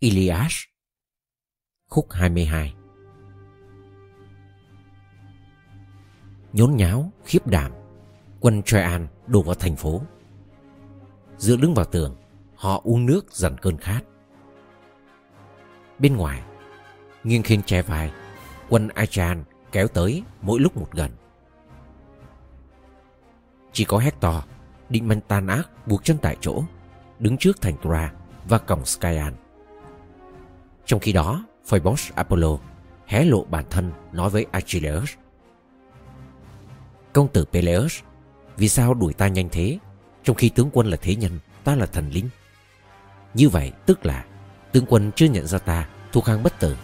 Ilias. Khúc 22 Nhốn nháo, khiếp đảm Quân Troyan đổ vào thành phố. Dựa đứng vào tường Họ uống nước dần cơn khát. Bên ngoài Nghiêng khiên che vai Quân Achan kéo tới mỗi lúc một gần. Chỉ có Hector Định mệnh tan ác buộc chân tại chỗ Đứng trước thành Tra Và cổng Skyan trong khi đó, Phoebus Apollo hé lộ bản thân nói với Achilles Công tử Peleus, Vì sao đuổi ta nhanh thế? Trong khi tướng quân là thế nhân, Ta là thần linh. Như vậy, tức là Tướng quân chưa nhận ra ta, thuộc hàng bất tử,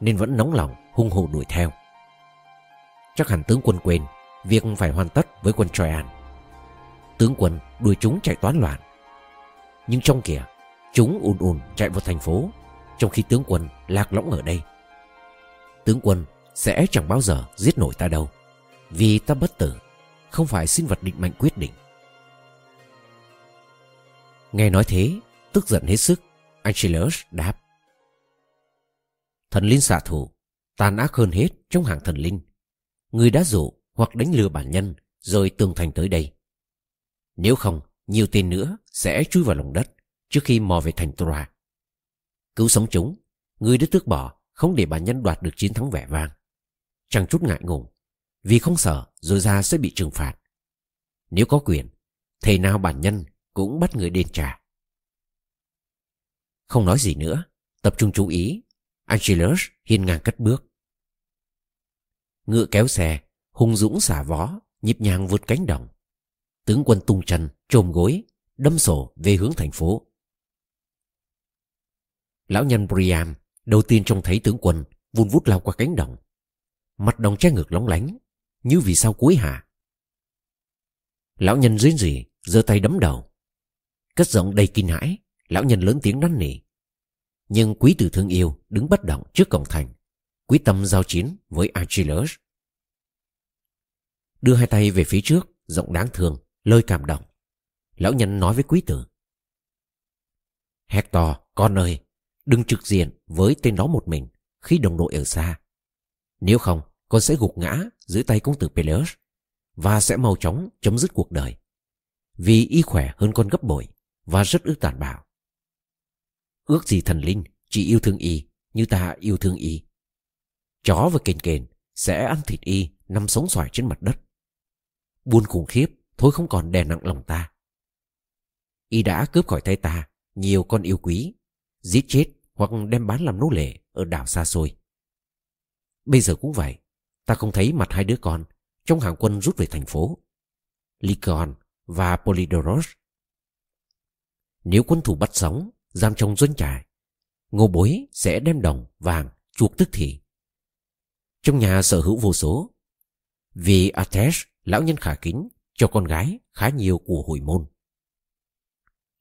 Nên vẫn nóng lòng, hung hồ đuổi theo. Chắc hẳn tướng quân quên, Việc phải hoàn tất với quân Troyan Tướng quân đuổi chúng chạy toán loạn. Nhưng trong kìa, Chúng ùn ùn chạy vào thành phố. Trong khi tướng quân lạc lõng ở đây, Tướng quân sẽ chẳng bao giờ giết nổi ta đâu. Vì ta bất tử, Không phải sinh vật định mệnh quyết định. Nghe nói thế, Tức giận hết sức Achilles đáp. Thần linh xạ thủ, Tàn ác hơn hết trong hàng thần linh. Người đã dụ hoặc đánh lừa bản nhân, Rồi tường thành tới đây. Nếu không, Nhiều tên nữa sẽ chui vào lòng đất Trước khi mò về thành Troa. Cứu sống chúng, Người đã tước bỏ, Không để bản nhân đoạt được chiến thắng vẻ vang. Chẳng chút ngại ngùng, Vì không sợ rồi ra sẽ bị trừng phạt. Nếu có quyền, Thầy nào bản nhân cũng bắt người đền trả. Không nói gì nữa, Tập trung chú ý, Angelus hiên ngang cất bước. Ngựa kéo xe, Hung dũng xả vó, Nhịp nhàng vượt cánh đồng. Tướng quân tung chân, trồm gối, Đâm sổ về hướng thành phố. Lão nhân Priam, Đầu tiên trông thấy tướng quân, Vun vút lao qua cánh đồng. Mặt đồng che ngược lóng lánh, Như vì sao cuối hạ. Lão nhân dưới rỉ giơ tay đấm đầu. Cất giọng đầy kinh hãi, Lão nhân lớn tiếng năn nỉ. Nhưng quý tử thương yêu đứng bất động trước cổng thành Quyết tâm giao chiến với Achilles. Đưa hai tay về phía trước, Giọng đáng thương Lơi cảm động. Lão nhân nói với quý tử. Hector, con ơi Đừng trực diện với tên đó một mình Khi đồng đội ở xa. Nếu không, con sẽ gục ngã Dưới tay công tử Peleus Và sẽ mau chóng chấm dứt cuộc đời. Vì y khỏe hơn con gấp bội Và rất ước tàn bạo. Ước gì thần linh Chỉ yêu thương y Như ta yêu thương y. Chó và kền kền Sẽ ăn thịt y Nằm sống xoài trên mặt đất. Buồn khủng khiếp, Thôi không còn đè nặng lòng ta. Y đã cướp khỏi tay ta Nhiều con yêu quý, Giết chết hoặc đem bán làm nô lệ Ở đảo xa xôi. Bây giờ cũng vậy Ta không thấy mặt hai đứa con Trong hàng quân rút về thành phố Lycaon và Polydoros Nếu quân thủ bắt sống Giam trong doanh trại Ngô bối sẽ đem đồng, vàng, chuộc tức thì. Trong nhà sở hữu vô số Vì Ates, lão nhân khả kính Cho con gái khá nhiều của hồi môn.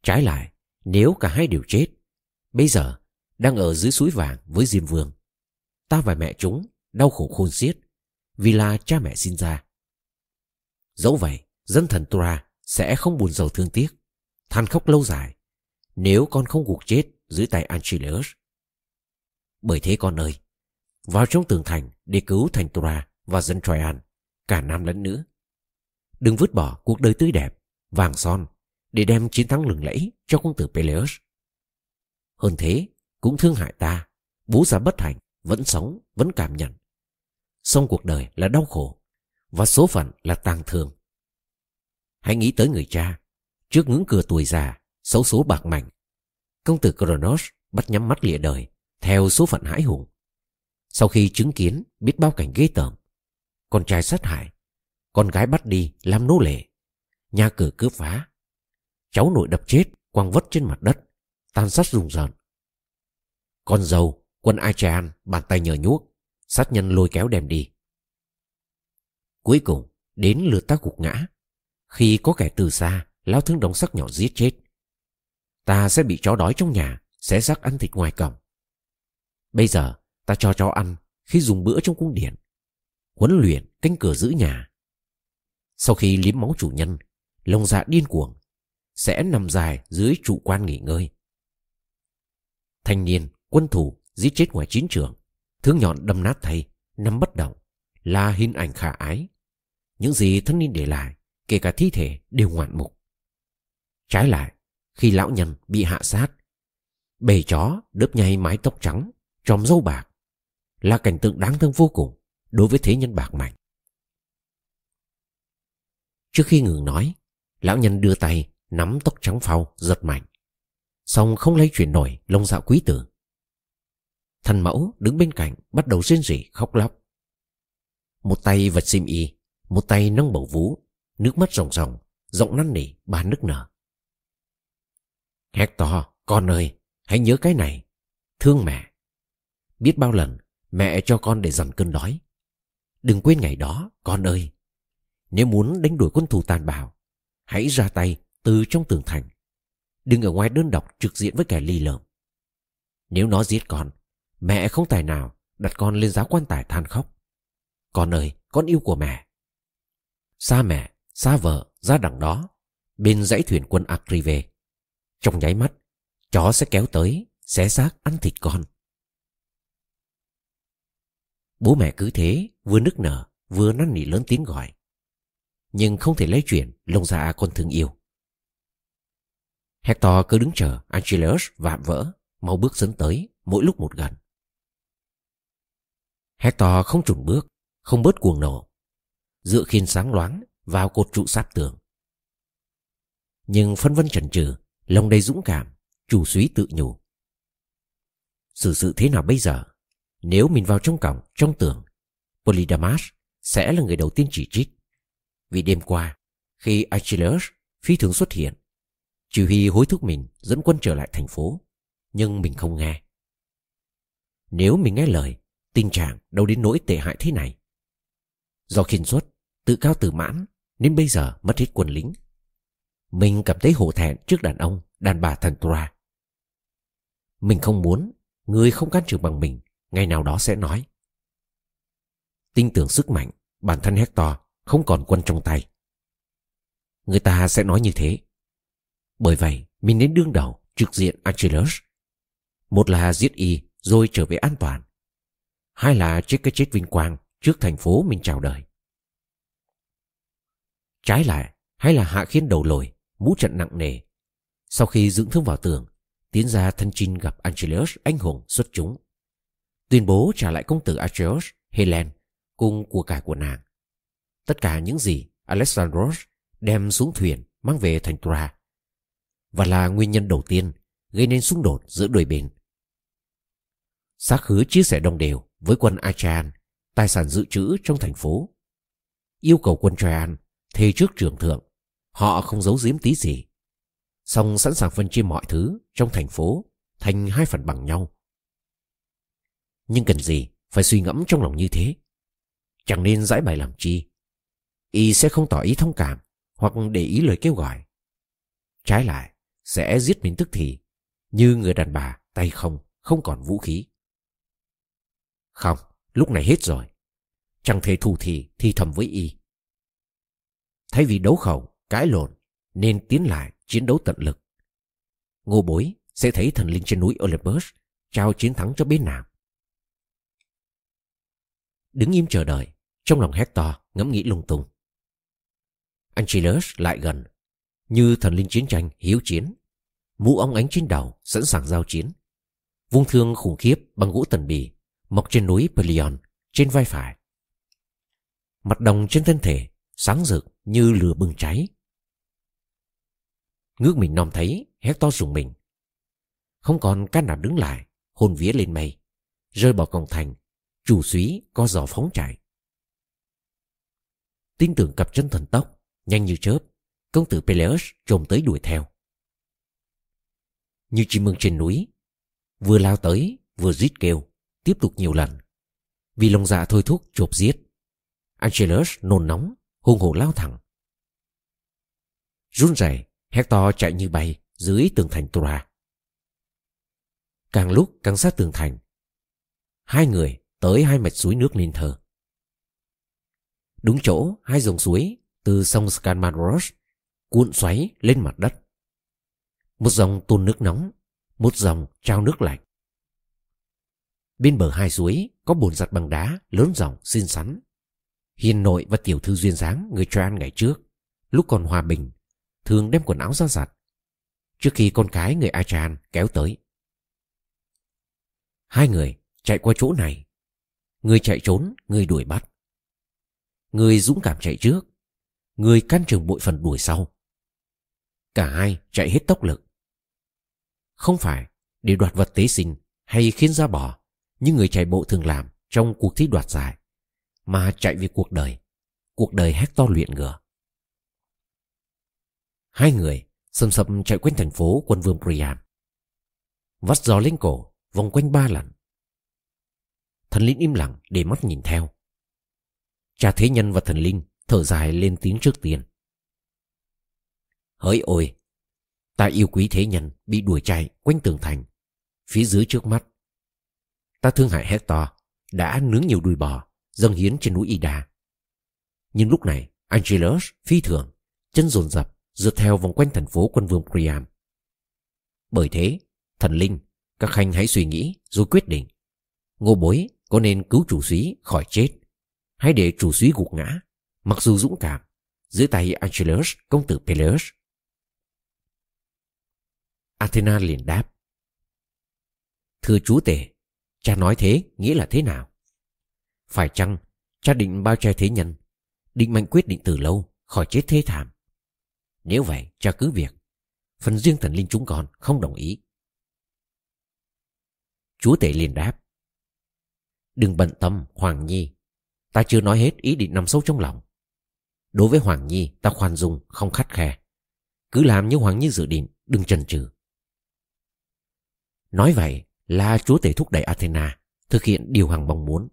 Trái lại Nếu cả hai đều chết Bây giờ đang ở dưới suối vàng với Diêm Vương. Ta và mẹ chúng đau khổ khôn xiết Vì là cha mẹ sinh ra. Dẫu vậy, Dân thần Tura sẽ không buồn giàu thương tiếc, Than khóc lâu dài Nếu con không gục chết dưới tay Anchileus Bởi thế con ơi, Vào trong tường thành để cứu thành Tura và dân Troyan, Cả nam lẫn nữ. Đừng vứt bỏ cuộc đời tươi đẹp, Vàng son Để đem chiến thắng lừng lẫy cho công tử Peleus. Hơn thế cũng thương hại ta. Bố già bất hạnh, Vẫn sống, Vẫn cảm nhận. Xong cuộc đời là đau khổ, Và số phận là tàng thương. Hãy nghĩ tới người cha, Trước ngưỡng cửa tuổi già, Xấu số bạc mảnh. Công tử Kronos bắt nhắm mắt lìa đời, Theo số phận hãi hùng. Sau khi chứng kiến, biết bao cảnh ghê tởm. Con trai sát hại, Con gái bắt đi làm nô lệ, Nhà cửa cướp phá. Cháu nội đập chết, quăng vất trên mặt đất Tan sát rùng rợn. Con dâu quân Achean bàn tay nhờ nhuốc Sát nhân lôi kéo đem đi. Cuối cùng đến lượt ta gục ngã. Khi có kẻ từ xa Lao thương đống sắc nhỏ giết chết. Ta sẽ bị chó đói trong nhà sẽ rắc ăn thịt ngoài cổng. Bây giờ ta cho chó ăn Khi dùng bữa trong cung điện Huấn luyện canh cửa giữ nhà. Sau khi liếm máu chủ nhân Lông dạ điên cuồng Sẽ nằm dài dưới trụ quan nghỉ ngơi. Thanh niên, quân thủ giết chết ngoài chiến trường, thương nhọn đâm nát thay, nằm bất động, là hình ảnh khả ái. Những gì thân niên để lại, kể cả thi thể đều ngoạn mục. Trái lại, khi lão nhân bị hạ sát, bầy chó đớp nhay mái tóc trắng, tròm râu bạc, là cảnh tượng đáng thương vô cùng đối với thế nhân bạc mảnh. Trước khi ngừng nói, lão nhân đưa tay nắm tóc trắng phau giật mạnh. Xong không lấy chuyển nổi lông dạo quý tử. Thần mẫu đứng bên cạnh bắt đầu rên rỉ khóc lóc. Một tay vật sim y, một tay nâng bầu vú, nước mắt ròng ròng, giọng năn nỉ bà nức nở. Hector, con ơi, hãy nhớ cái này. Thương mẹ. Biết bao lần mẹ cho con để dằn cơn đói. Đừng quên ngày đó, con ơi. Nếu muốn đánh đuổi quân thù tàn bạo, hãy ra tay từ trong tường thành. Đừng ở ngoài đơn độc trực diện với kẻ ly lợm. Nếu nó giết con, mẹ không tài nào đặt con lên giá quan tài than khóc. Con ơi, con yêu của mẹ. Xa mẹ, xa vợ, ra đằng đó, bên dãy thuyền quân Akrive. Trong nháy mắt, chó sẽ kéo tới, xé xác ăn thịt con. Bố mẹ cứ thế, vừa nức nở, vừa năn nỉ lớn tiếng gọi. Nhưng không thể lấy chuyện lông ra con thương yêu. Hector cứ đứng chờ Angelus vạm vỡ, mau bước dẫn tới, mỗi lúc một gần. Hector không trùng bước, không bớt cuồng nổ. Dựa khiên sáng loáng vào cột trụ sát tường. Nhưng phân vân chần chừ, lòng đầy dũng cảm, chủ suý tự nhủ. Sự sự thế nào bây giờ? Nếu mình vào trong cổng, trong tường, Polydamas sẽ là người đầu tiên chỉ trích. Vì đêm qua, khi Achilles phi thường xuất hiện, chỉ huy hối thúc mình dẫn quân trở lại thành phố, nhưng mình không nghe. Nếu mình nghe lời, tình trạng đâu đến nỗi tệ hại thế này. Do khiên suất, tự cao tự mãn, nên bây giờ mất hết quân lính. Mình cảm thấy hổ thẹn trước đàn ông, đàn bà thần Tura Mình không muốn, người không can trường bằng mình, ngày nào đó sẽ nói. Tin tưởng sức mạnh, bản thân Hector không còn quân trong tay. Người ta sẽ nói như thế. Bởi vậy, mình đến đương đầu trực diện Achilles. Một là giết y rồi trở về an toàn. Hai là trước cái chết vinh quang trước thành phố mình chào đời. Trái lại, hay là hạ khiên đầu lồi, mũ trận nặng nề. Sau khi dưỡng thương vào tường, tiến ra thân chinh gặp Angelus anh hùng xuất chúng. Tuyên bố trả lại công tử Angelus, Helen cùng của cải của nàng. Tất cả những gì Alexandros đem xuống thuyền mang về thành Tura. và là nguyên nhân đầu tiên gây nên xung đột giữa đôi bên. Xác khứ chia sẻ đồng đều với quân Achan tài sản dự trữ trong thành phố. Yêu cầu quân Troyan thề trước trưởng thượng, họ không giấu giếm tí gì. Song sẵn sàng phân chia mọi thứ trong thành phố thành hai phần bằng nhau. Nhưng cần gì phải suy ngẫm trong lòng như thế? Chẳng nên giải bài làm chi. Y sẽ không tỏ ý thông cảm hoặc để ý lời kêu gọi. Trái lại, sẽ giết mình tức thì, như người đàn bà tay không, không còn vũ khí. Không, lúc này hết rồi. Chẳng thể thù thì thi thầm với y. Thay vì đấu khẩu, cãi lộn, nên tiến lại chiến đấu tận lực. Ngô bối sẽ thấy thần linh trên núi Olympus trao chiến thắng cho bên nào. Đứng im chờ đợi, trong lòng Hector ngẫm nghĩ lung tung. Angelus lại gần, như thần linh chiến tranh hiếu chiến. Mũ óng ánh trên đầu, sẵn sàng giao chiến. Vung thương khủng khiếp bằng gỗ tần bì, mọc trên núi Pelion, trên vai phải. Mặt đồng trên thân thể, sáng rực như lửa bừng cháy. Ngước mình nom thấy, Hector rùng mình. Không còn can nào đứng lại, hồn vía lên mây, rơi bỏ cổng thành, chủ suý co giò phóng chạy. Tin tưởng cặp chân thần tốc, nhanh như chớp, công tử Peleus trồm tới đuổi theo. Như chim mương trên núi, vừa lao tới, vừa rít kêu, tiếp tục nhiều lần. Vì lòng dạ thôi thúc chộp giết. Angelus nôn nóng, hung hổ lao thẳng. Run rẩy, Hector chạy như bay dưới tường thành Tura. Càng lúc càng sát tường thành. Hai người tới hai mạch suối nước nên thờ. Đúng chỗ hai dòng suối từ sông Scanmanros cuộn xoáy lên mặt đất. Một dòng tuôn nước nóng, một dòng trao nước lạnh Bên bờ hai suối có bồn giặt bằng đá lớn rộng xinh xắn. Hiền nội và tiểu thư duyên dáng người Troan ngày trước, lúc còn hòa bình, thường đem quần áo ra giặt. Trước khi con cái người Achan kéo tới. Hai người chạy qua chỗ này. Người chạy trốn, người đuổi bắt. Người dũng cảm chạy trước, người can trường bội phần đuổi sau. Cả hai chạy hết tốc lực. Không phải để đoạt vật tế sinh hay khiến ra bỏ như người chạy bộ thường làm trong cuộc thi đoạt giải, mà chạy vì cuộc đời, cuộc đời Hector luyện ngựa. Hai người sầm sầm chạy quanh thành phố quân vương Priam. Vắt gió lên cổ, vòng quanh ba lần. Thần linh im lặng để mắt nhìn theo. Cha thế nhân và thần linh thở dài lên tiếng trước tiên. Hỡi ôi, ta yêu quý thế nhân bị đuổi chạy quanh tường thành, phía dưới trước mắt. Ta thương hại Hector, đã nướng nhiều đùi bò, dâng hiến trên núi Ida. Nhưng lúc này, Angelus phi thường, chân dồn dập, dượt theo vòng quanh thành phố quân vương Priam. Bởi thế, thần linh, các khanh hãy suy nghĩ rồi quyết định. Ngô bối có nên cứu chủ suý khỏi chết, hay để chủ suý gục ngã, mặc dù dũng cảm, dưới tay Angelus, công tử Peleus. Athena liền đáp. Thưa chúa tể, cha nói thế nghĩa là thế nào? Phải chăng cha định bao che thế nhân, định mạnh quyết định từ lâu, khỏi chết thế thảm? Nếu vậy, cha cứ việc. Phần riêng thần linh chúng con không đồng ý. Chúa tể liền đáp. Đừng bận tâm, Hoàng Nhi. Ta chưa nói hết ý định nằm sâu trong lòng. Đối với Hoàng Nhi, ta khoan dung, không khắt khe. Cứ làm như Hoàng Nhi dự định, đừng chần chừ. Nói vậy là chúa tể thúc đẩy Athena thực hiện điều hằng mong muốn.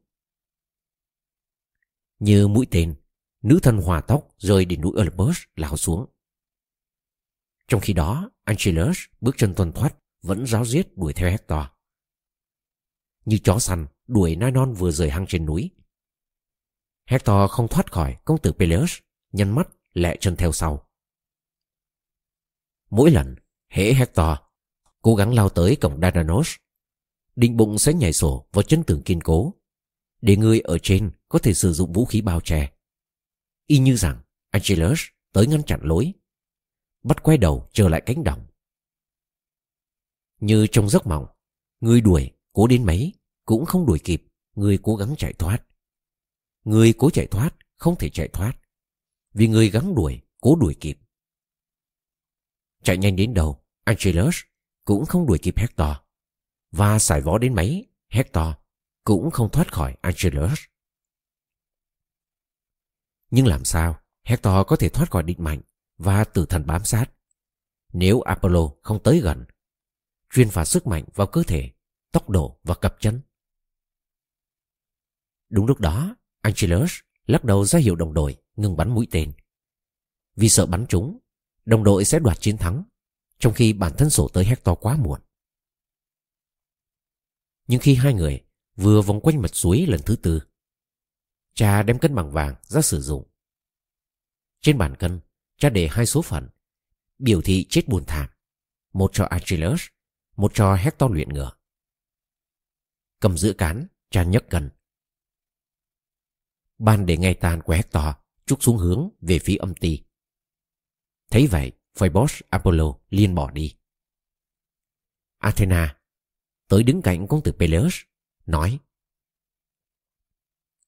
Như mũi tên, nữ thân hòa tóc rơi đến núi Olympus lao xuống. Trong khi đó, Angelus bước chân tuần thoát vẫn ráo riết đuổi theo Hector. Như chó săn đuổi nai non vừa rời hang trên núi. Hector không thoát khỏi công tử Peleus, nhăn mắt lẹ chân theo sau. Mỗi lần, hễ Hector cố gắng lao tới cổng Dananos, định bụng sẽ nhảy sổ vào chân tường kiên cố, để người ở trên có thể sử dụng vũ khí bao che. Y như rằng Angelus tới ngăn chặn lối, bắt quay đầu trở lại cánh đồng. Như trong giấc mộng, người đuổi cố đến mấy cũng không đuổi kịp người cố gắng chạy thoát. Người cố chạy thoát không thể chạy thoát, vì người gắng đuổi cố đuổi kịp. Chạy nhanh đến đâu, Angelus cũng không đuổi kịp Hector. Và xài võ đến mấy, Hector cũng không thoát khỏi Angelus. Nhưng làm sao Hector có thể thoát khỏi định mạnh và tử thần bám sát nếu Apollo không tới gần, truyền phá sức mạnh vào cơ thể, tốc độ và cặp chân? Đúng lúc đó, Angelus lắc đầu ra hiệu đồng đội ngừng bắn mũi tên. Vì sợ bắn chúng, đồng đội sẽ đoạt chiến thắng trong khi bản thân sổ tới Hector quá muộn. Nhưng khi hai người vừa vòng quanh mặt suối lần thứ tư, cha đem cân bằng vàng ra sử dụng. Trên bàn cân, cha để hai số phận, biểu thị chết buồn thảm, một cho Achilles, một cho Hector luyện ngựa. Cầm giữ cán, cha nhấc cân. Ban để ngay tàn của Hector trúc xuống hướng về phía âm ti. Thấy vậy, Phoebus Apollo liền bỏ đi. Athena tới đứng cạnh công tử Peleus, nói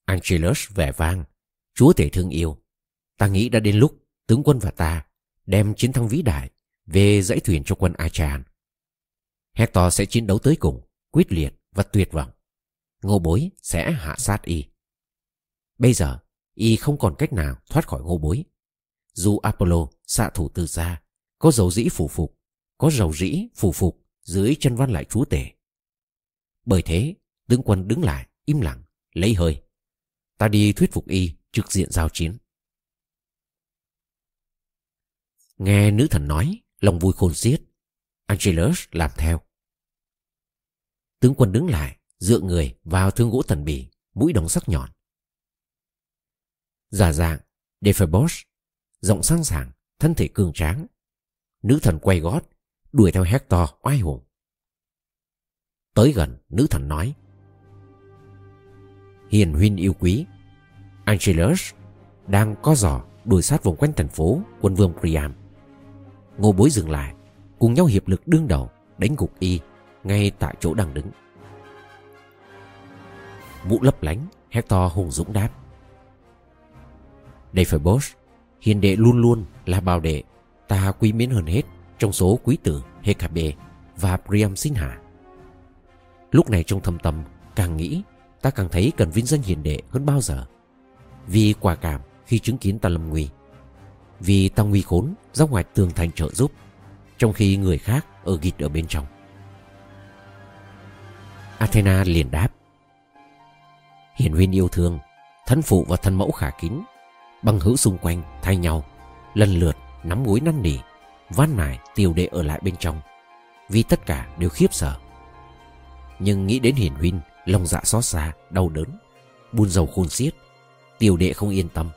Angelus vẻ vang, chúa tể thương yêu. Ta nghĩ đã đến lúc tướng quân và ta đem chiến thắng vĩ đại về dãy thuyền cho quân Achan. Hector sẽ chiến đấu tới cùng, quyết liệt và tuyệt vọng. Ngô bối sẽ hạ sát y. Bây giờ, y không còn cách nào thoát khỏi ngô bối. Dù Apollo xạ thủ từ xa, có dầu dĩ phủ phục, có dầu dĩ phủ phục dưới chân văn lại chúa tể. Bởi thế, tướng quân đứng lại, im lặng, lấy hơi. Ta đi thuyết phục y trực diện giao chiến. Nghe nữ thần nói, lòng vui khôn xiết. Angelus làm theo. Tướng quân đứng lại, dựa người vào thương gỗ thần bì, mũi đồng sắc nhọn. Giả dạng, Deferbos, rộng sang sàng thân thể cường tráng. Nữ thần quay gót, đuổi theo Hector oai hùng. Tới gần, nữ thần nói. Hiền huynh yêu quý Angelus đang có giỏ đuổi sát vòng quanh thành phố quân vương Priam. Ngô bối dừng lại, cùng nhau hiệp lực đương đầu đánh gục y ngay tại chỗ đang đứng. Mũ lấp lánh, Hector hùng dũng đáp. Đây phải boss, hiền đệ luôn luôn là bào đệ, ta quý mến hơn hết trong số quý tử Hecabe và Priam sinh hạ. Lúc này trong thâm tâm, càng nghĩ ta càng thấy cần vinh danh hiền đệ hơn bao giờ. Vì quả cảm khi chứng kiến ta lâm nguy. Vì ta nguy khốn ra ngoài tường thành trợ giúp, trong khi người khác ở gịt ở bên trong. Athena liền đáp. Hiền huynh yêu thương, thân phụ và thân mẫu khả kính, bằng hữu xung quanh thay nhau, lần lượt nắm gối năn nỉ, van nài tiểu đệ ở lại bên trong, vì tất cả đều khiếp sợ. Nhưng nghĩ đến hiền huynh, lòng dạ xót xa, đau đớn, buôn dầu khôn xiết, Tiểu đệ không yên tâm.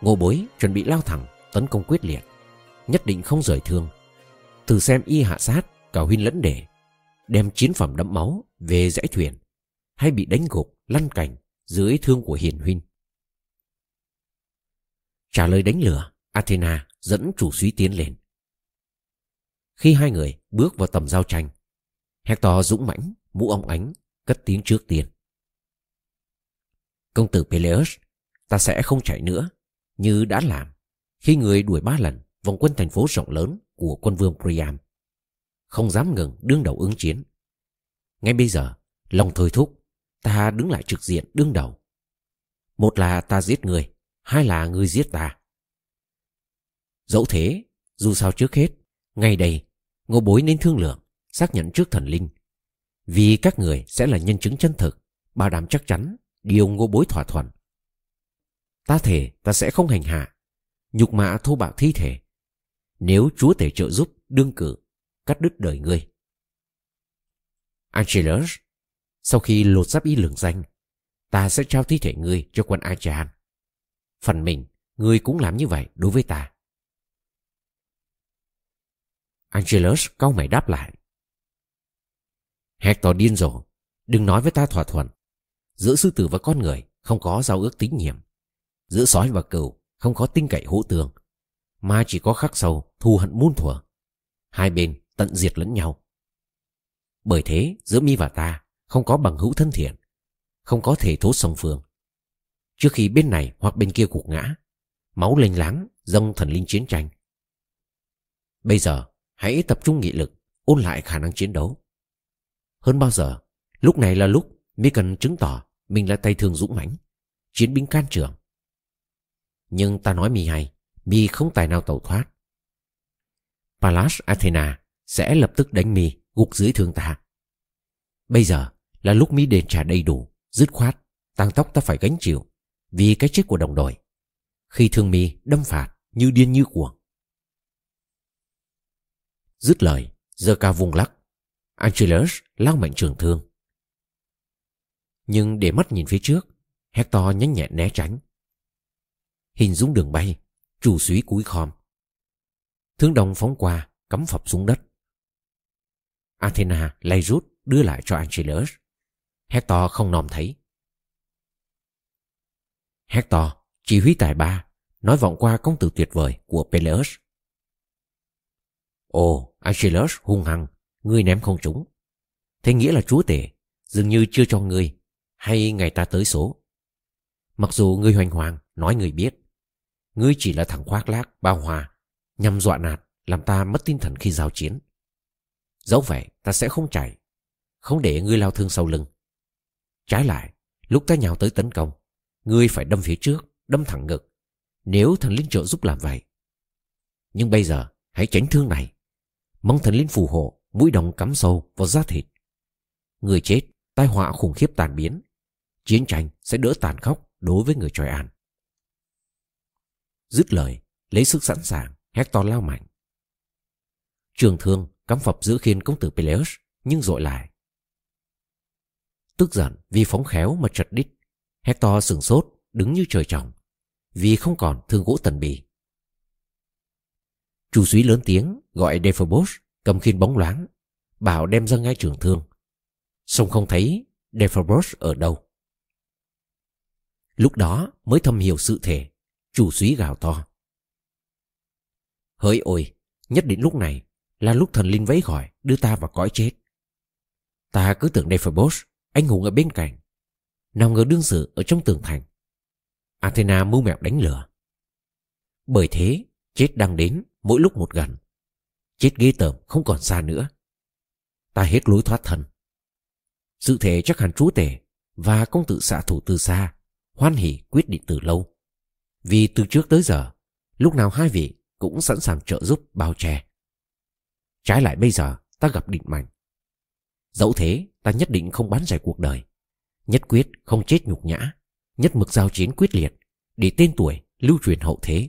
Ngô bối chuẩn bị lao thẳng, tấn công quyết liệt, nhất định không rời thương. Thử xem y hạ sát cả huynh lẫn đệ, đem chiến phẩm đẫm máu về dãy thuyền, hay bị đánh gục, lăn cảnh dưới thương của hiền huynh. Trả lời đánh lửa, Athena dẫn chủ suý tiến lên. Khi hai người bước vào tầm giao tranh, Hector dũng mãnh, mũ ông ánh, cất tiếng trước tiên. Công tử Peleus, ta sẽ không chạy nữa, như đã làm khi người đuổi ba lần vòng quân thành phố rộng lớn của quân vương Priam. Không dám ngừng đương đầu ứng chiến. Ngay bây giờ, lòng thôi thúc, ta đứng lại trực diện đương đầu. Một là ta giết người, hai là người giết ta. Dẫu thế, dù sao trước hết, ngay đây, ngô bối nên thương lượng, xác nhận trước thần linh. Vì các người sẽ là nhân chứng chân thực, bảo đảm chắc chắn điều ngô bối thỏa thuận. Ta thể ta sẽ không hành hạ, nhục mạ thô bạo thi thể. Nếu chúa tể trợ giúp đương cử, cắt đứt đời ngươi. Angelus, sau khi lột giáp y lường danh, ta sẽ trao thi thể ngươi cho quân Achan. Phần mình, ngươi cũng làm như vậy đối với ta. Angelus cau mày đáp lại. Hector điên rồ, đừng nói với ta thỏa thuận. Giữa sư tử và con người không có giao ước tín nhiệm. Giữa sói và cừu không có tinh cậy hỗ tường, mà chỉ có khắc sâu thù hận muôn thuở. Hai bên tận diệt lẫn nhau. Bởi thế giữa mi và ta không có bằng hữu thân thiện, không có thể thố song phương. Trước khi bên này hoặc bên kia cuộc ngã, máu lênh láng dâng thần linh chiến tranh. Bây giờ hãy tập trung nghị lực, ôn lại khả năng chiến đấu. Hơn bao giờ, lúc này là lúc mi cần chứng tỏ mình là tay thường dũng mãnh, chiến binh can trường. Nhưng ta nói mi hay, mi không tài nào tẩu thoát. Pallas Athena sẽ lập tức đánh mi gục dưới thương ta. Bây giờ là lúc mi đền trả đầy đủ, dứt khoát, tăng tóc ta phải gánh chịu vì cái chết của đồng đội. Khi thương mi đâm phạt như điên như cuồng. Dứt lời, giơ cao vùng lắc. Angelus lao mạnh trường thương. Nhưng để mắt nhìn phía trước, Hector nhanh nhẹn né tránh. Hình dung đường bay, chủ suý cúi khom. Thương đồng phóng qua, cắm phập xuống đất. Athena lay rút đưa lại cho Angelus. Hector không nòm thấy. Hector, chỉ huy tài ba, nói vọng qua công tử tuyệt vời của Peleus. Ồ, Achilles hung hăng, ngươi ném không trúng. Thế nghĩa là chúa tể, dường như chưa cho ngươi, hay ngày ta tới số. Mặc dù ngươi hoành hoàng, nói người biết. Ngươi chỉ là thằng khoác lác, bao hòa, nhằm dọa nạt, làm ta mất tinh thần khi giao chiến. Dẫu vậy, ta sẽ không chạy, không để ngươi lao thương sau lưng. Trái lại, lúc ta nhào tới tấn công, ngươi phải đâm phía trước, đâm thẳng ngực, nếu thần linh trợ giúp làm vậy. Nhưng bây giờ, hãy tránh thương này. Mong thần linh phù hộ, mũi đồng cắm sâu vào da thịt. Người chết, tai họa khủng khiếp tàn biến. Chiến tranh sẽ đỡ tàn khốc đối với người Troy An. Dứt lời, lấy sức sẵn sàng, Hector lao mạnh. Trường thương cắm phập giữa khiên công tử Peleus, nhưng dội lại. Tức giận vì phóng khéo mà chật đích, Hector sừng sốt, đứng như trời trồng, vì không còn thương gỗ tần bì. Chủ suý lớn tiếng gọi Dephobos cầm khiên bóng loáng, bảo đem ra ngay trường thương. Xong không thấy Dephobos ở đâu. Lúc đó mới thâm hiểu sự thể, Chủ suý gào to. Hỡi ôi, Nhất định lúc này Là lúc thần linh vẫy gọi Đưa ta vào cõi chết. Ta cứ tưởng Dephobos Anh hùng ở bên cạnh, Nào ngờ đương sự ở trong tường thành. Athena mưu mẹo đánh lửa. Bởi thế, Chết đang đến mỗi lúc một gần. Chết ghê tởm, không còn xa nữa. Ta hết lối thoát thân. Sự thể chắc hẳn chúa tể Và công tử xạ thủ từ xa, Hoan hỉ quyết định từ lâu. Vì từ trước tới giờ, Lúc nào hai vị cũng sẵn sàng trợ giúp bao che. Trái lại bây giờ, ta gặp định mạnh Dẫu thế, ta nhất định không bán rẻ cuộc đời, Nhất quyết không chết nhục nhã, Nhất mực giao chiến quyết liệt Để tên tuổi lưu truyền hậu thế.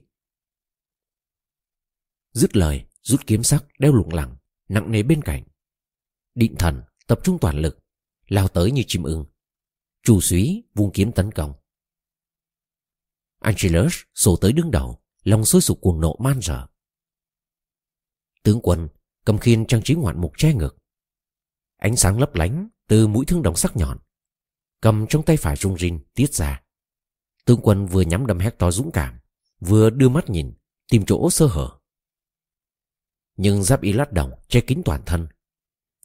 Dứt lời, rút kiếm sắc đeo lủng lẳng, Nặng nề bên cạnh. Định thần tập trung toàn lực Lao tới như chim ưng. Chu suý vung kiếm tấn công. Angelus sổ tới đứng đầu, Lòng sôi sục cuồng nộ man rợ Tướng quân, cầm khiên trang trí ngoạn mục che ngực. Ánh sáng lấp lánh từ mũi thương đồng sắc nhọn. Cầm trong tay phải rung rin tiết ra. Tướng quân vừa nhắm đâm Hector dũng cảm, Vừa đưa mắt nhìn, Tìm chỗ sơ hở. Nhưng giáp y lát đồng che kín toàn thân.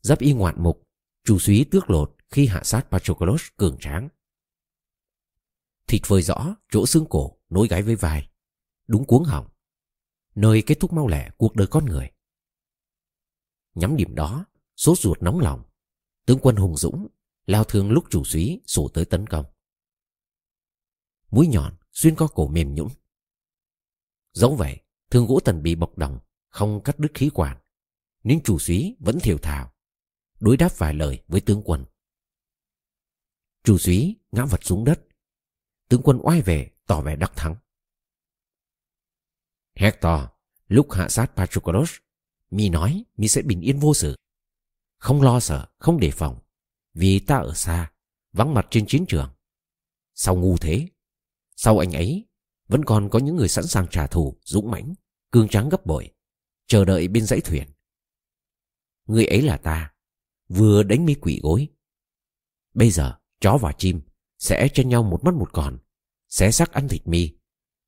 Giáp y ngoạn mục Chủ Súy tước lột khi hạ sát Patroclus cường tráng. Thịt vơi rõ, chỗ xương cổ, nối gáy với vai. Đúng cuống họng. Nơi kết thúc mau lẹ cuộc đời con người. Nhắm điểm đó, Sốt ruột nóng lòng. Tướng quân hùng dũng, Lao thương lúc chủ súy sổ tới tấn công. Mũi nhọn xuyên qua cổ mềm nhũng Dẫu vậy, Thương gỗ tần bị bọc đồng, Không cắt đứt khí quản, Nhưng chủ súy vẫn thiểu thảo Đối đáp vài lời với tướng quân. Chủ duy ngã vật xuống đất. Tướng quân oai về tỏ vẻ đắc thắng. Hector lúc hạ sát Patroclus Mi nói Mi sẽ bình yên vô sự. Không lo sợ, không đề phòng Vì ta ở xa Vắng mặt trên chiến trường. Sao ngu thế Sau anh ấy Vẫn còn có những người sẵn sàng trả thù Dũng mãnh, cương trắng gấp bội Chờ đợi bên dãy thuyền. Người ấy là ta Vừa đánh mi quỷ gối Bây giờ chó và chim Sẽ cho nhau một mất một còn Xé xác ăn thịt mi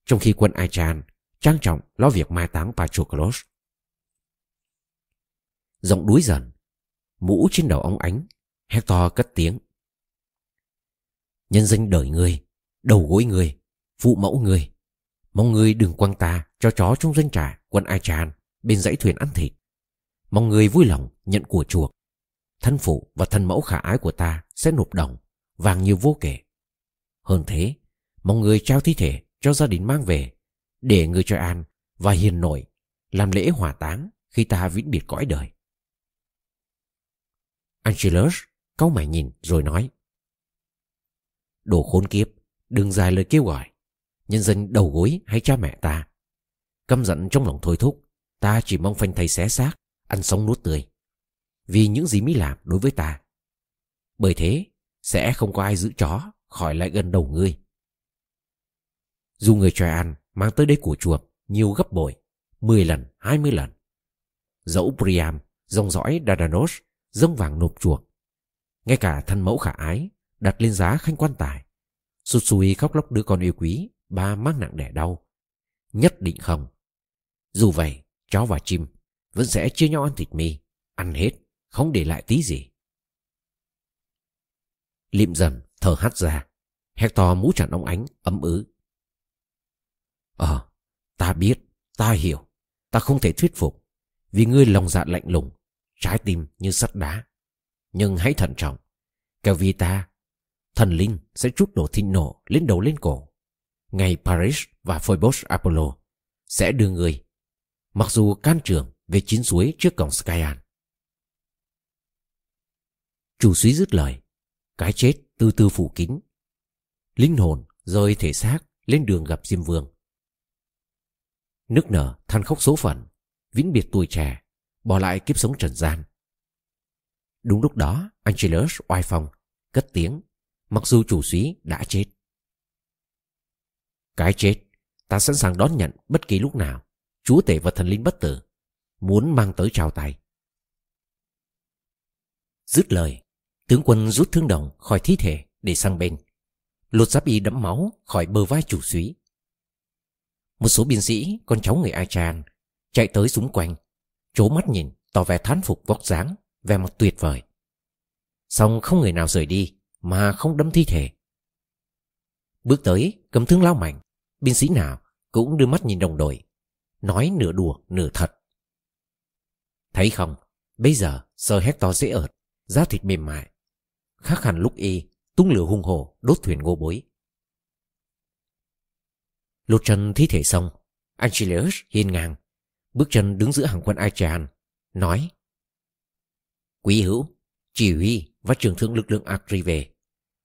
Trong khi quân Achan trang trọng lo việc mai táng Patroclus. Giọng đuối dần, mũ trên đầu ông ánh, Hector cất tiếng. Nhân danh đời người, đầu gối người, phụ mẫu người. mong người đừng quăng ta cho chó trong doanh trại quân Achan bên dãy thuyền ăn thịt. Mong người vui lòng nhận của chuộc. Thân phụ và thân mẫu khả ái của ta sẽ nộp đồng, vàng nhiều vô kể. Hơn thế, mong người trao thi thể cho gia đình mang về để người cho an và hiền nội làm lễ hỏa táng khi ta vĩnh biệt cõi đời. Angelus cau mày nhìn rồi nói Đồ khốn kiếp, đừng dài lời kêu gọi. Nhân dân đầu gối hay cha mẹ ta. Căm giận trong lòng thôi thúc, ta chỉ mong phanh thầy xé xác, ăn sống nuốt tươi. Vì những gì mỹ làm đối với ta. Bởi thế, sẽ không có ai giữ chó khỏi lại gần đầu ngươi. Dù người cho ăn mang tới đây của chuộc nhiều gấp bội, 10 lần, 20 lần. Dẫu Priam, dòng dõi Dardanos, dông vàng nộp chuộc. Ngay cả thân mẫu khả ái, đặt lên giá khanh quan tài. Sụt sùi khóc lóc đứa con yêu quý, ba mắc nặng đẻ đau. Nhất định không. Dù vậy, chó và chim vẫn sẽ chia nhau ăn thịt mì, ăn hết, không để lại tí gì. Lịm dần, thở hắt ra. Hector mũ chặt ông ánh, ấm ứ. Ờ, ta biết, ta hiểu. Ta không thể thuyết phục. Vì ngươi lòng dạ lạnh lùng, trái tim như sắt đá. Nhưng hãy thận trọng. Kẻo vì ta, thần linh sẽ chút đổ thịnh nổ lên đầu lên cổ. Ngày Paris và Phoebus Apollo sẽ đưa người, mặc dù can trường về chín suối trước cổng Skyan. Chủ suý dứt lời, cái chết từ từ phủ kín. Linh hồn rơi thể xác lên đường gặp Diêm Vương. Nước nở than khóc số phận Vĩnh biệt tuổi trẻ Bỏ lại kiếp sống trần gian Đúng lúc đó Angelus oai phong Cất tiếng Mặc dù chủ suý đã chết Cái chết Ta sẵn sàng đón nhận bất kỳ lúc nào Chúa tể và thần linh bất tử Muốn mang tới trao tay Dứt lời Tướng quân rút thương đồng khỏi thi thể Để sang bên. Lột giáp y đẫm máu khỏi bờ vai chủ suý. Một số binh sĩ, Con cháu người Ai Chan Chạy tới xung quanh Chố mắt nhìn, tỏ vẻ thán phục vóc dáng, Vẻ mặt tuyệt vời. Xong không người nào rời đi Mà không đâm thi thể. Bước tới, cầm thương lao mạnh. Binh sĩ nào cũng đưa mắt nhìn đồng đội, Nói nửa đùa, nửa thật. Thấy không? Bây giờ sờ Hector dễ ợt Giá thịt mềm mại Khác hẳn lúc y, tung lửa hung hồ đốt thuyền ngô bối. Lột chân thi thể xong angelus hiên ngang, Bước chân đứng giữa hàng quân Aichan Nói, Quý hữu, Chỉ huy và trưởng thượng lực lượng Akri về.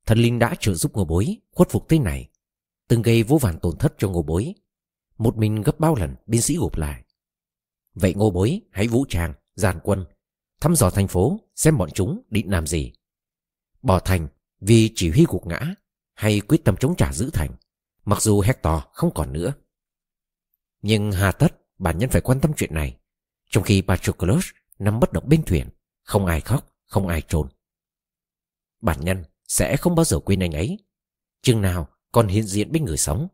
Thần linh đã trợ giúp ngô bối Khuất phục thế này, Từng gây vô vàn tổn thất cho ngô bối. Một mình gấp bao lần binh sĩ gộp lại. Vậy ngô bối hãy vũ trang, Giàn quân, Thăm dò thành phố, Xem bọn chúng định làm gì. Bỏ thành vì chỉ huy gục ngã Hay quyết tâm chống trả giữ thành Mặc dù Hector không còn nữa. Nhưng hà tất bản nhân phải quan tâm chuyện này Trong khi Patroclus nằm bất động bên thuyền Không ai khóc, không ai trốn. Bản nhân sẽ không bao giờ quên anh ấy. Chừng nào còn hiện diện bên người sống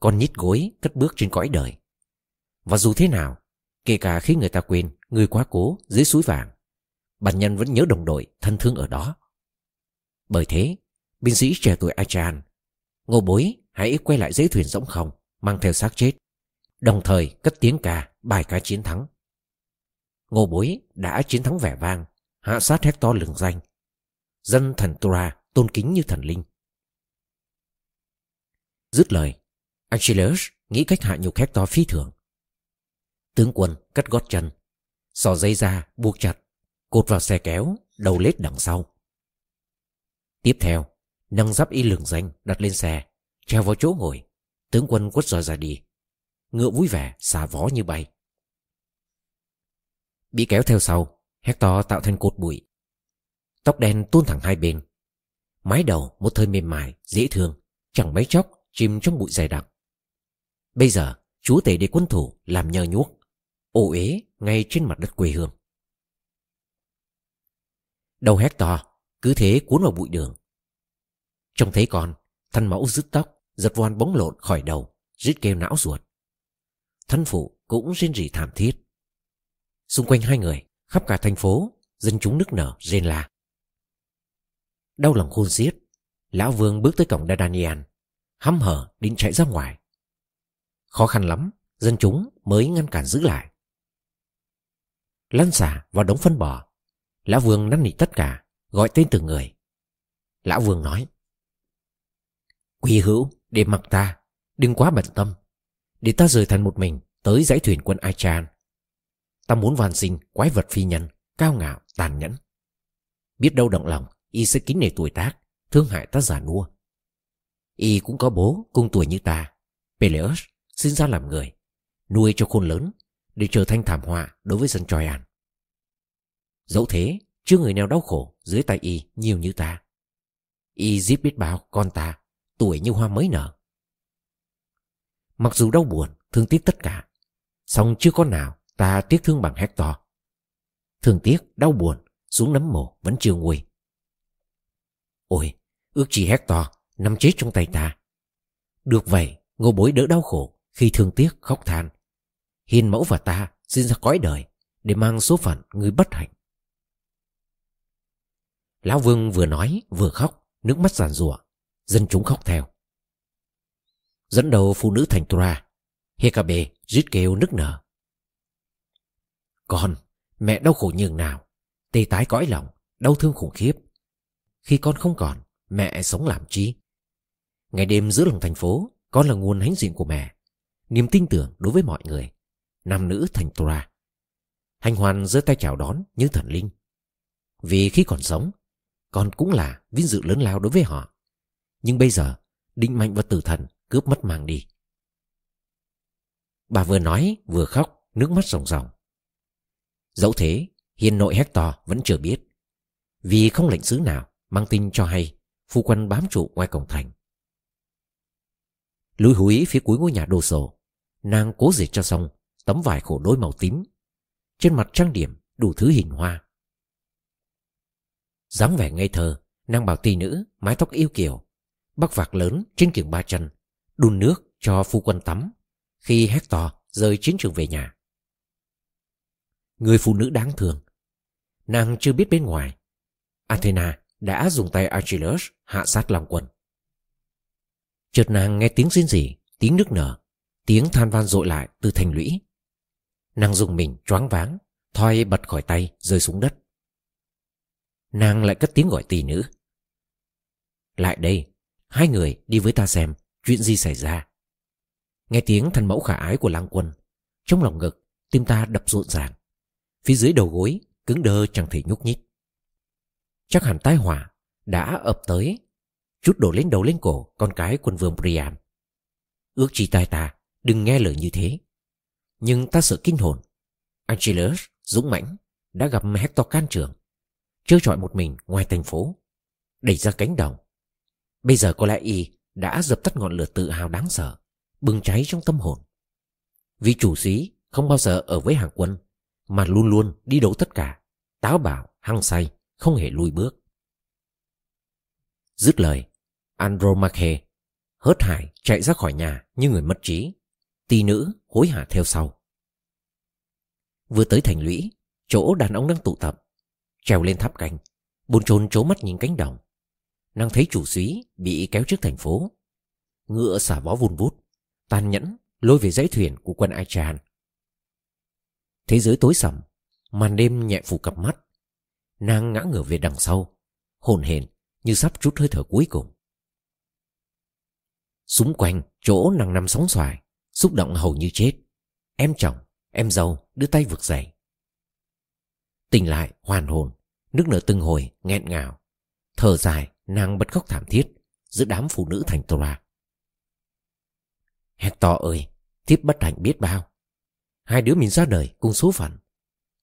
con nhít gối cất bước trên cõi đời. Và dù thế nào Kể cả khi người ta quên Người quá cố dưới suối vàng Bản nhân vẫn nhớ đồng đội thân thương ở đó. Bởi thế, Binh sĩ trẻ tuổi Achan, Ngô bối hãy quay lại dãy thuyền rỗng không Mang theo xác chết. Đồng thời cất tiếng ca, bài ca chiến thắng. Ngô bối đã chiến thắng vẻ vang, Hạ sát Hector lừng danh. Dân thần Tura tôn kính như thần linh. Dứt lời, Achilles nghĩ cách hạ nhục Hector phi thường. Tướng quân cắt gót chân Sò dây ra buộc chặt, Cột vào xe kéo, Đầu lết đằng sau. Tiếp theo, Nâng giáp y lường danh đặt lên xe, Treo vào chỗ ngồi. Tướng quân quất roi ra đi. Ngựa vui vẻ, xả vó như bay. Bị kéo theo sau, Hector tạo thành cột bụi. Tóc đen tuôn thẳng hai bên. Mái đầu một thời mềm mại, Dễ thương, Chẳng mấy chốc chìm trong bụi dày đặc. Bây giờ, chúa tể để quân thủ Làm nhờ nhuốc, Ô ế ngay trên mặt đất quê hương. Đầu Hector cứ thế cuốn vào bụi đường. Trông thấy con, Thân mẫu rứt tóc, Giật voan bóng lộn khỏi đầu, Rít kêu não ruột. Thân phụ cũng rên rỉ thảm thiết. Xung quanh hai người, Khắp cả thành phố, Dân chúng nức nở, rên la. Đau lòng khôn xiết, Lão Vương bước tới cổng Dadanian Hăm hở định chạy ra ngoài. Khó khăn lắm, Dân chúng mới ngăn cản giữ lại. Lăn xả vào đống phân bò, Lão Vương năn nỉ tất cả. Gọi tên từng người. Lão Vương nói quy hữu để mặc ta Đừng quá bận tâm. Để ta rời thành một mình Tới dãy thuyền quân Ai Chan Ta muốn van sinh quái vật phi nhân Cao ngạo, tàn nhẫn. Biết đâu động lòng Y sẽ kính nể tuổi tác Thương hại ta già nua. Y cũng có bố cùng tuổi như ta Peleus sinh ra làm người Nuôi cho khôn lớn Để trở thành thảm họa đối với dân Troyan. Dẫu thế chưa người nào đau khổ dưới tay Y nhiều như ta Y giết biết bao con ta Tuổi như hoa mới nở Mặc dù đau buồn Thương tiếc tất cả song chưa có nào ta tiếc thương bằng Hector Thương tiếc, đau buồn Xuống nấm mồ vẫn chưa nguôi Ôi, ước chi Hector nằm chết trong tay ta. Được vậy, ngô bối đỡ đau khổ khi thương tiếc khóc than. Hiền mẫu và ta xin ra cõi đời để mang số phận người bất hạnh. Lão Vương vừa nói vừa khóc, nước mắt giàn rủa dân chúng khóc theo. Dẫn đầu phụ nữ thành Tura, Hekabe rít kêu nức nở. Con, mẹ đau khổ nhường nào, tê tái cõi lòng, đau thương khủng khiếp. Khi con không còn, mẹ sống làm chi? Ngày đêm giữa lòng thành phố, con là nguồn hãnh diện của mẹ. Niềm tin tưởng đối với mọi người. Nam nữ thành Tura Hành hoàn giơ tay chào đón như thần linh. Vì khi còn sống, con cũng là vinh dự lớn lao đối với họ. Nhưng bây giờ, định mạnh và tử thần cướp mất mang đi. Bà vừa nói vừa khóc, nước mắt ròng ròng. Dẫu thế, hiền nội Hector vẫn chưa biết. Vì không lệnh sứ nào mang tin cho hay phu quân bám trụ ngoài cổng thành. Lùi húi phía cuối ngôi nhà đồ sổ, nàng cố dệt cho xong tấm vải khổ đôi màu tím. Trên mặt trang điểm đủ thứ hình hoa dáng vẻ ngây thơ, nàng bảo tỳ nữ, mái tóc yêu kiều, Bắc vạc lớn trên kiềng ba chân Đun nước cho phu quân tắm. Khi Hector rời chiến trường về nhà. Người phụ nữ đáng thương. Nàng chưa biết bên ngoài. Athena đã dùng tay Achilles hạ sát Long quân. Chợt nàng nghe tiếng xin rỉ Tiếng nước nở Tiếng than van dội lại từ thành lũy. Nàng dùng mình choáng váng Thoi bật khỏi tay rơi xuống đất. Nàng lại cất tiếng gọi tỷ nữ. Lại đây, Hai người đi với ta xem Chuyện gì xảy ra. Nghe tiếng thân mẫu khả ái của lang quân, Trong lòng ngực, Tim ta đập rộn ràng. Phía dưới đầu gối, Cứng đơ chẳng thể nhúc nhích. Chắc hẳn tai họa Đã ập tới, Chút đổ lên đầu lên cổ Con cái quân vương Priam. Ước chi tai ta Đừng nghe lời như thế. Nhưng ta sợ kinh hồn. Angelus, dũng mãnh, Đã gặp Hector can trường chưa trọi một mình ngoài thành phố. Đẩy ra cánh đồng. Bây giờ có lẽ y đã dập tắt ngọn lửa tự hào đáng sợ Bừng cháy trong tâm hồn. Vì chủ sĩ không bao giờ ở với hàng quân Mà luôn luôn đi đấu tất cả Táo bạo, hăng say Không hề lùi bước. Dứt lời Andromache hớt hải chạy ra khỏi nhà như người mất trí. Tỳ nữ hối hả theo sau. Vừa tới thành lũy Chỗ đàn ông đang tụ tập Trèo lên tháp canh. Bồn chồn trố mắt nhìn cánh đồng. Nàng thấy chủ suý bị kéo trước thành phố. Ngựa xả vó vun vút. Tàn nhẫn lôi về dãy thuyền của quân Ai tràn. Thế giới tối sầm Màn đêm nhẹ phủ cặp mắt. Nàng ngã ngửa về đằng sau Hồn hển như sắp chút hơi thở cuối cùng. Xung quanh chỗ nàng nằm sóng xoài Xúc động hầu như chết. Em chồng, em dâu đưa tay vực dậy. Tỉnh lại hoàn hồn. Nước nở từng hồi nghẹn ngào. Thở dài nàng bật khóc thảm thiết Giữa đám phụ nữ thành Tora. Hector ơi Thiếp bất hạnh biết bao. Hai đứa mình ra đời cùng số phận.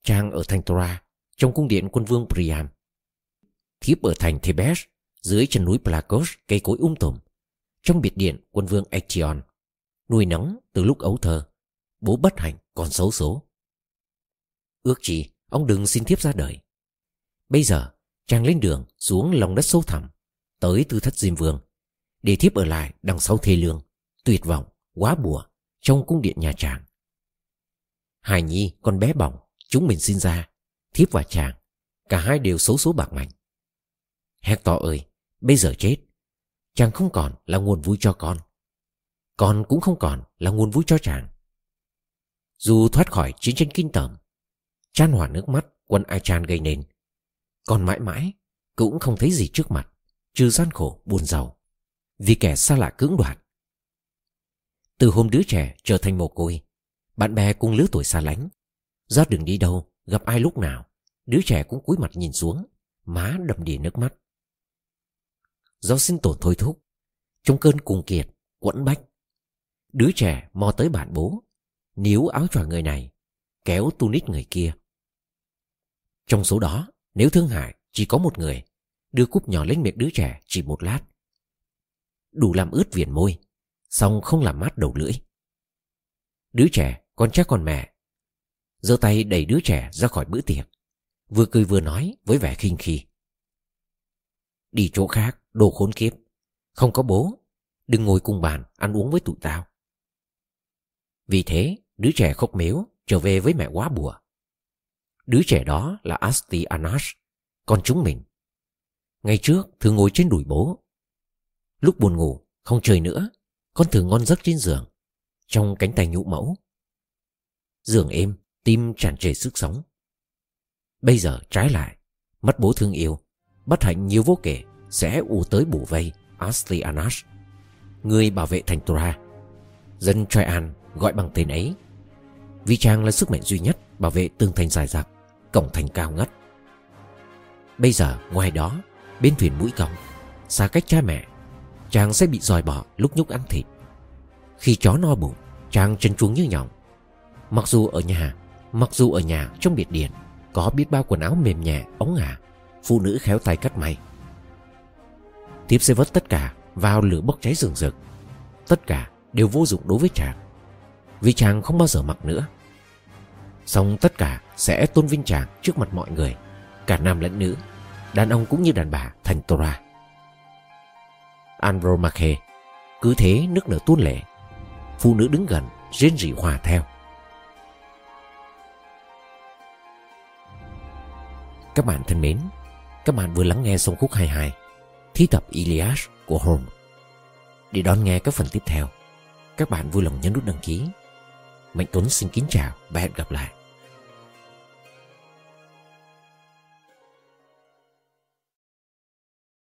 Trang ở thành Tora Trong cung điện quân vương Priam. Thiếp ở thành Thebes Dưới chân núi Plakos cây cối um tùm. Trong biệt điện quân vương Echion, Nuôi nấng từ lúc ấu thơ. Bố bất hạnh còn xấu số. Ước chi Ông đừng xin thiếp ra đời. Bây giờ chàng lên đường xuống lòng đất sâu thẳm Tới tư thất Diêm Vương Để thiếp ở lại đằng sau thê lương Tuyệt vọng, quá bùa Trong cung điện nhà chàng. Hài Nhi con bé bỏng Chúng mình sinh ra Thiếp và chàng Cả hai đều xấu số bạc mảnh. Hector ơi Bây giờ chết Chàng không còn là nguồn vui cho con. Con cũng không còn là nguồn vui cho chàng. Dù thoát khỏi chiến tranh kinh tởm Chan hỏa nước mắt, quân Ai Chan gây nên. Còn mãi mãi, Cũng không thấy gì trước mặt, Trừ gian khổ, buồn giàu. Vì kẻ xa lạ cưỡng đoạt. Từ hôm đứa trẻ trở thành mồ côi, Bạn bè cùng lứa tuổi xa lánh. Ra đừng đi đâu, Gặp ai lúc nào, Đứa trẻ cũng cúi mặt nhìn xuống, Má đầm đìa nước mắt. Do sinh tồn thôi thúc, Trong cơn cùng kiệt, Quẫn bách, Đứa trẻ mò tới bạn bố, Níu áo choàng người này, Kéo tu nít người kia. Trong số đó, Nếu thương hại chỉ có một người, Đưa cúp nhỏ lên miệng đứa trẻ chỉ một lát. Đủ làm ướt viền môi, Xong không làm mát đầu lưỡi. Đứa trẻ, con chắc con mẹ, giơ tay đẩy đứa trẻ ra khỏi bữa tiệc, Vừa cười vừa nói với vẻ khinh khi Đi chỗ khác, Đồ khốn kiếp, Không có bố, Đừng ngồi cùng bàn ăn uống với tụi tao. Vì thế, đứa trẻ khóc mếu Trở về với mẹ quá bùa. Đứa trẻ đó là Asti Anash, Con chúng mình. Ngày trước thường ngồi trên đùi bố. Lúc buồn ngủ, Không chơi nữa, Con thường ngon giấc trên giường, Trong cánh tay nhũ mẫu. Giường êm, Tim tràn trề sức sống. Bây giờ trái lại Mất bố thương yêu, Bất hạnh nhiều vô kể, Sẽ ù tới bù vây Asti Anash, Người bảo vệ thành Tora Dân Troyan gọi bằng tên ấy. Vì chàng là sức mạnh duy nhất Bảo vệ tường thành dài dặc. Cổng thành cao ngất. Bây giờ ngoài đó Bên thuyền mũi cổng Xa cách cha mẹ Chàng sẽ bị dòi bỏ lúc nhúc ăn thịt. Khi chó no bụng Chàng chân chuông như nhỏng Mặc dù ở nhà Mặc dù ở nhà trong biệt điện Có biết bao quần áo mềm nhẹ, ống ả Phụ nữ khéo tay cắt may. Tiếp sẽ vớt tất cả Vào lửa bốc cháy rừng rực. Tất cả đều vô dụng đối với chàng Vì chàng không bao giờ mặc nữa. Xong tất cả sẽ tôn vinh chàng trước mặt mọi người. Cả nam lẫn nữ, Đàn ông cũng như đàn bà thành Torah. Andromache Cứ thế nước nở tuôn lệ Phụ nữ đứng gần, rên rỉ hòa theo. Các bạn thân mến, Các bạn vừa lắng nghe xong khúc 22 Thi tập Iliad của Holmes. Để đón nghe các phần tiếp theo, Các bạn vui lòng nhấn nút đăng ký. Mạnh Tuấn xin kính chào và hẹn gặp lại.